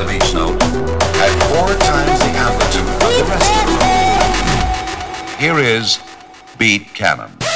of each note at four times the amplitude of the rest of the. Here is Beat Cannon.